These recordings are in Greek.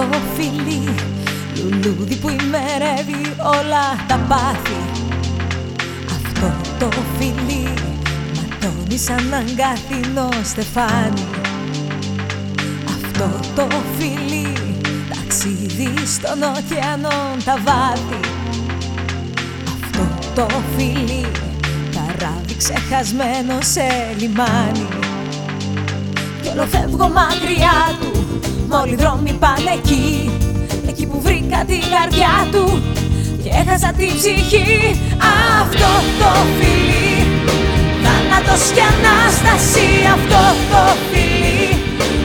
το φιλί. Λουλούδι που ημερεύει όλα τα πάθη. Αυτό το φιλί ματώνει σαν αγκάθινο στεφάνι. Αυτό το φιλί ταξίδι στον ωκεανό τα βάθη. Αυτό το φιλί καράβι ξεχασμένο σε λιμάνι. Κι όλο φεύγω μακριά του Όλοι οι δρόμοι πάνε εκεί Εκεί που βρήκα την καρδιά του Και έχασα την ψυχή. Αυτό το φιλί Θάνατος και Ανάσταση Αυτό το φιλί.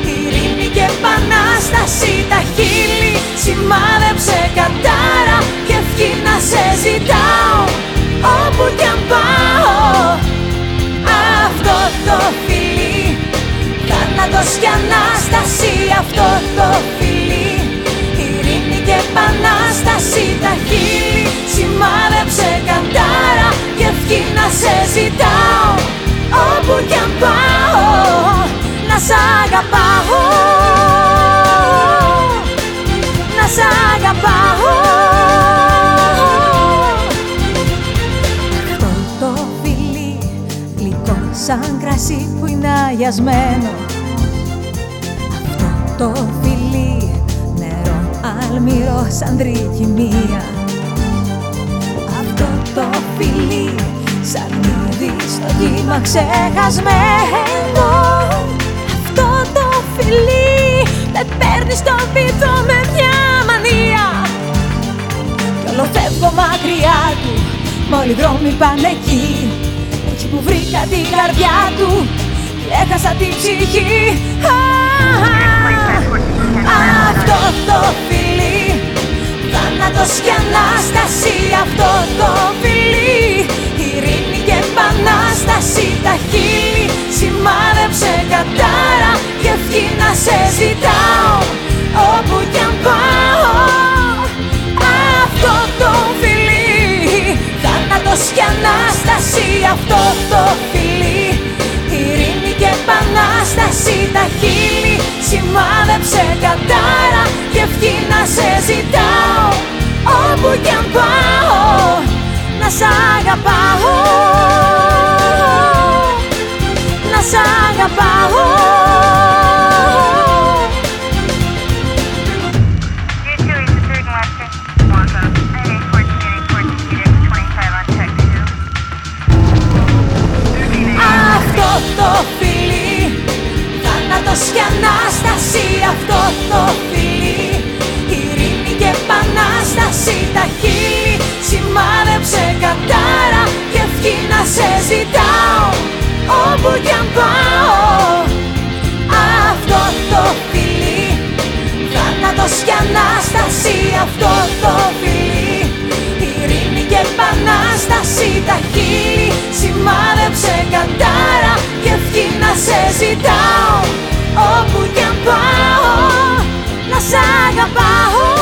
Ειρήνη και Επανάσταση Τα χείλη σημάδεψε πάω να σ' αγαπάω. Να σ' αγαπάω. Αυτό το φιλί γλυκό σαν κρασί που είναι αγιασμένο. Το φιλί νερό αλμυρό σαν τρικυμία. Αυτό το φιλί σαν ήδη στο κύμα ξεχασμένο. Αυτό το φιλί με παίρνεις στο πίθο με μια μανία. Κι όλο φεύγω μακριά του Μόλι δρόμοι πάνε εκεί. Εκεί που βρήκα την καρδιά του και έχασα την ψυχή αυτό το φιλί. Ειρήνη και Επανάσταση τα χείλη. Σημάδεψε κατάρα και ευχή να σε ζητάω. Όπου κι αν πάω Θάνατος και Ανάσταση. Αυτό το φιλί Ειρήνη και Επανάσταση Τα χείλη σημάδεψε κατάρα Και ευχή να σε ζητάω. Όπου κι αν πάω Αυτό το φιλί Θάνατος και Ανάσταση. Αυτό το φιλί Ειρήνη και Επανάσταση Τα χείλη σημάδεψε κατάρα Και ευχή να σε ζητάω να σ' αγαπάω.